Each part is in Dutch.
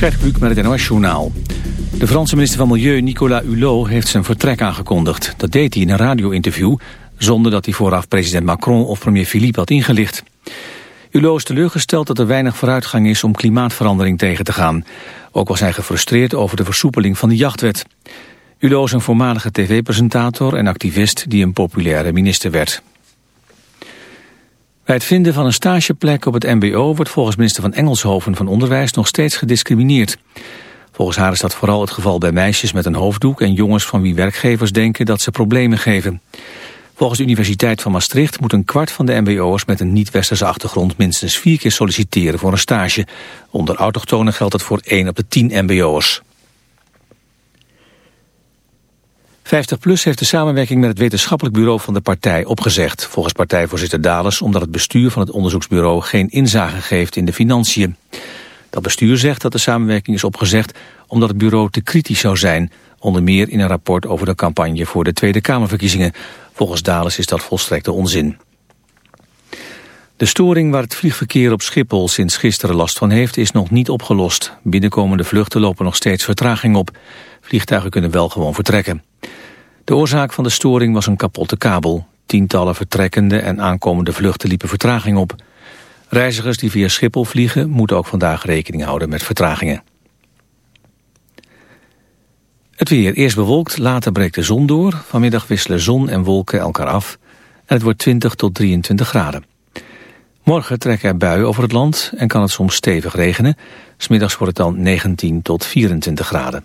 Gert Kluk met het NOS-journaal. De Franse minister van Milieu, Nicolas Hulot, heeft zijn vertrek aangekondigd. Dat deed hij in een radio-interview, zonder dat hij vooraf president Macron of premier Philippe had ingelicht. Hulot is teleurgesteld dat er weinig vooruitgang is om klimaatverandering tegen te gaan. Ook was hij gefrustreerd over de versoepeling van de jachtwet. Hulot is een voormalige tv-presentator en activist die een populaire minister werd. Bij het vinden van een stageplek op het mbo wordt volgens minister van Engelshoven van Onderwijs nog steeds gediscrimineerd. Volgens haar is dat vooral het geval bij meisjes met een hoofddoek en jongens van wie werkgevers denken dat ze problemen geven. Volgens de Universiteit van Maastricht moet een kwart van de mbo'ers met een niet-westerse achtergrond minstens vier keer solliciteren voor een stage. Onder autochtonen geldt het voor 1 op de 10 mbo'ers. 50PLUS heeft de samenwerking met het wetenschappelijk bureau van de partij opgezegd. Volgens partijvoorzitter Dales omdat het bestuur van het onderzoeksbureau geen inzage geeft in de financiën. Dat bestuur zegt dat de samenwerking is opgezegd omdat het bureau te kritisch zou zijn. Onder meer in een rapport over de campagne voor de Tweede Kamerverkiezingen. Volgens Dales is dat volstrekte onzin. De storing waar het vliegverkeer op Schiphol sinds gisteren last van heeft is nog niet opgelost. Binnenkomende vluchten lopen nog steeds vertraging op. Vliegtuigen kunnen wel gewoon vertrekken. De oorzaak van de storing was een kapotte kabel. Tientallen vertrekkende en aankomende vluchten liepen vertraging op. Reizigers die via Schiphol vliegen moeten ook vandaag rekening houden met vertragingen. Het weer eerst bewolkt, later breekt de zon door. Vanmiddag wisselen zon en wolken elkaar af. En het wordt 20 tot 23 graden. Morgen trekken er buien over het land en kan het soms stevig regenen. Smiddags wordt het dan 19 tot 24 graden.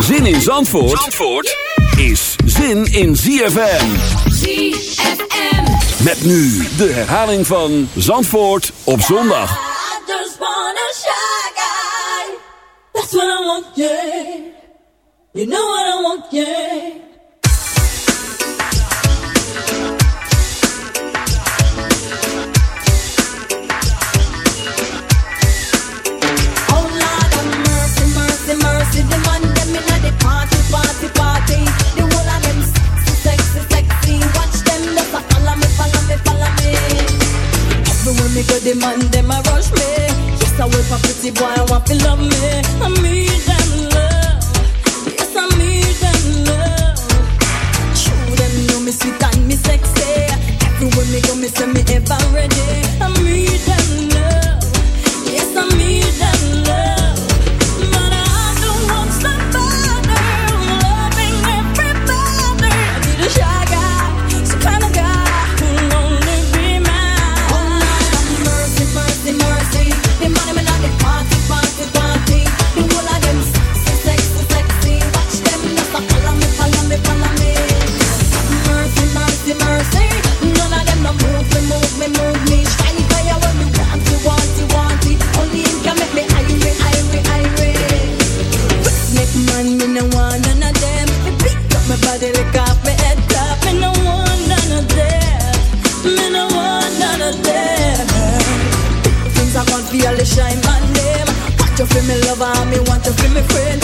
Zin in Zandvoort, Zandvoort is zin in ZFM. ZFM. Met nu de herhaling van Zandvoort op zondag. I just want a shy guy. That's what I want, yeah. You know what I want, yeah. Me, follow me, follow me. Go, the man them a rush me. Yes, I wait for pretty boy, I want to love me. I need them love. Yes, I need them love. True, them know me sweet and me sexy. Everywhere me go, me say me ever ready. I need them love. Yes, I need me friend.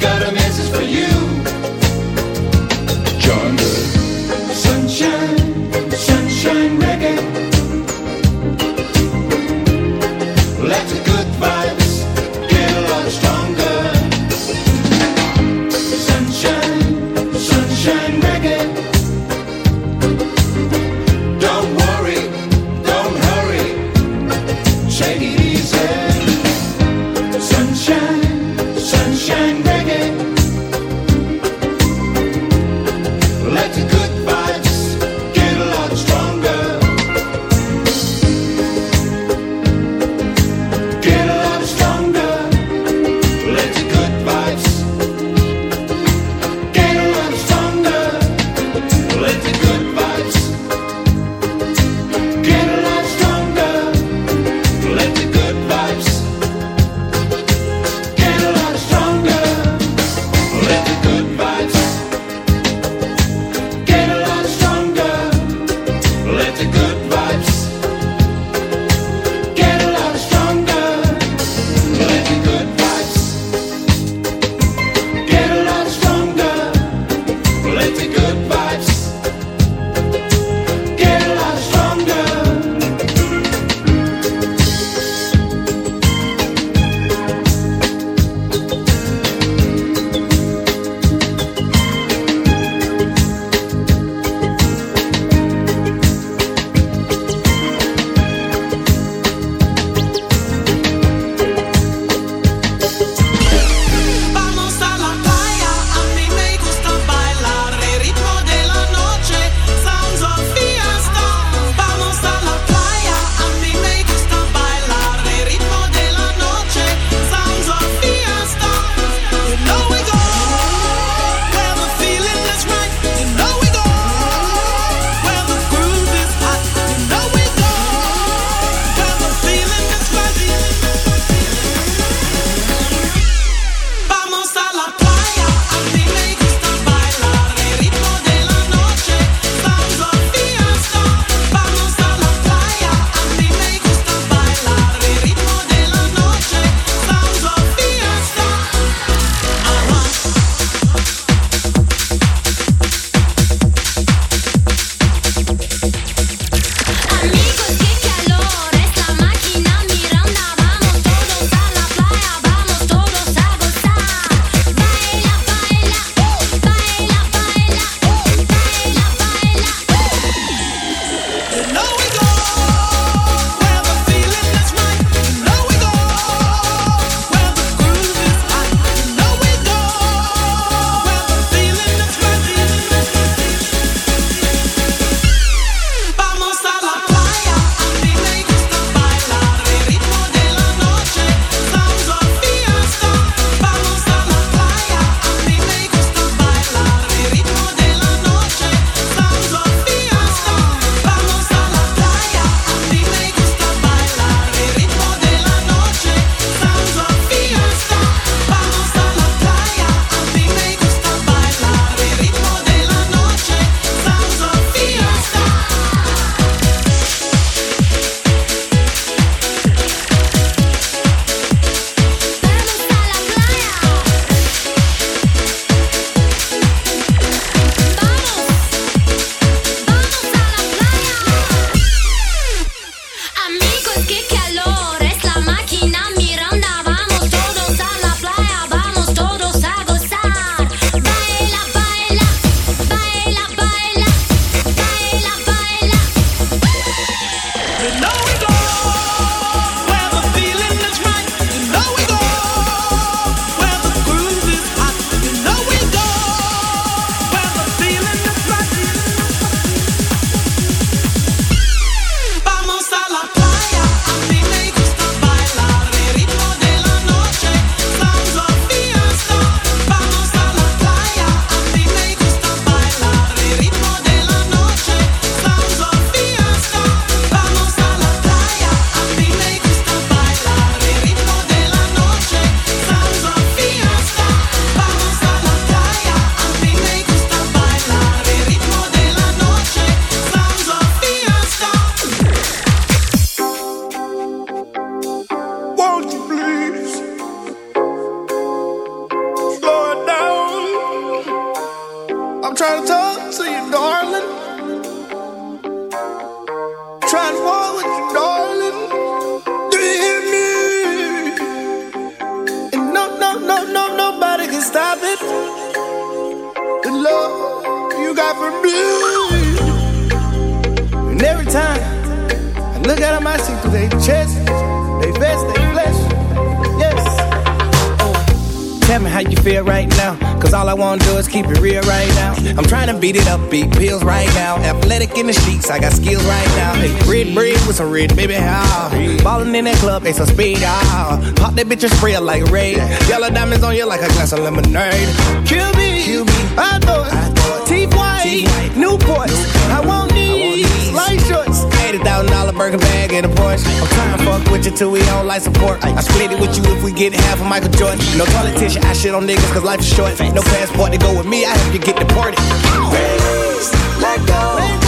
got a message for you. Now. Hey, red bread with some red, baby, how? Ballin' in that club, they some speed, ah. Pop that bitch and spray it like raid. Yellow diamonds on you like a glass of lemonade. Kill me, Kill me. I thought, thought. teeth white, Newports. I want these, light shorts. $80,000 burger bag and a Porsche. I'm trying to fuck with you till we on life support. I split it with you if we get half of Michael Jordan. No politician, I shit on niggas cause life is short. No passport to go with me, I have to get deported. Raise, let go, and have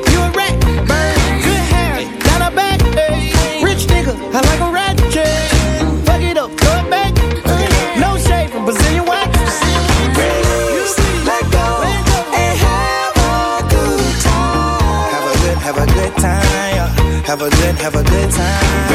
have a good time.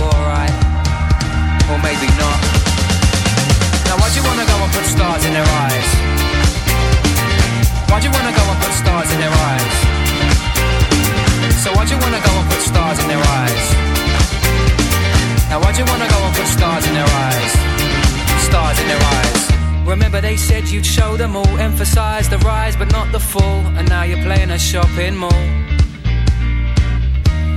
Alright. Or maybe not. Now why'd you wanna go and put stars in their eyes? Why'd you wanna go and put stars in their eyes? So why'd you wanna go and put stars in their eyes? Now why'd you wanna go and put stars in their eyes? Stars in their eyes. Remember they said you'd show them all, emphasize the rise but not the fall, and now you're playing a shopping mall.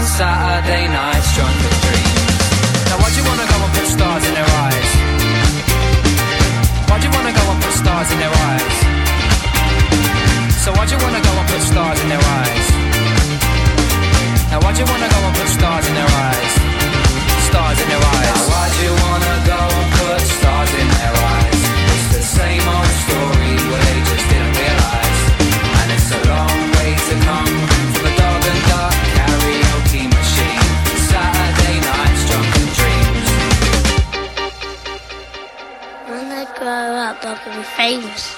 Saturday nights drunken dreams. Now why'd you wanna go and put stars in their eyes? Why'd you wanna go and put stars in their eyes? So why'd you wanna go and put stars in their eyes? Now why'd you wanna go and put stars in their eyes? Stars in their eyes. Now why'd you wanna go and put stars in their eyes? It's the same old story where they just didn't realise. And it's a long way to come famous.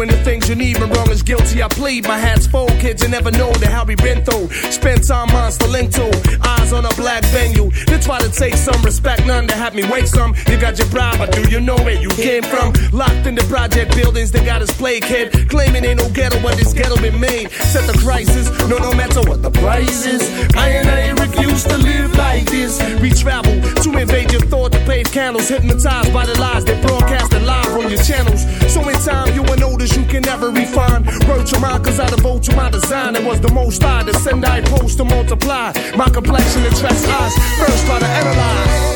In the things you need. When wrong is guilty, I plead. My hat's full, kids, you never know the hell we been through. Spend time on link to eyes on a black venue. They try to take some respect, none to have me wake some. You got your bribe, but do you know where you came from? Locked in the project buildings, they got us play kid. Claiming ain't no ghetto, but this ghetto been made. Set the crisis, no, no matter what the price is. I and I refuse to live like this. We travel to invade your thought to pave candles, hypnotized by the lies they broadcasted live on your channels. So in time, you will notice you can never refine. Wrote your mind, cause I devote to my design. It was the most I to send, I post to multiply. My complexion attracts eyes. First, try to analyze.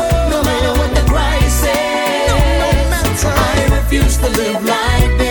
Live like this.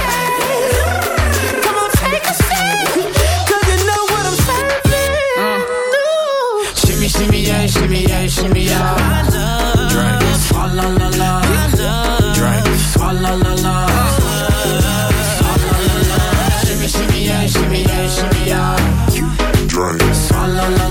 Shimmy, yeah, shimmy, yeah, shimmy, yeah. Drink, swalla la la. Drink, swalla la la. Swalla la la. Shimmy, shimmy, yeah, shimmy, yeah, shimmy, yeah. Drink, swalla la la.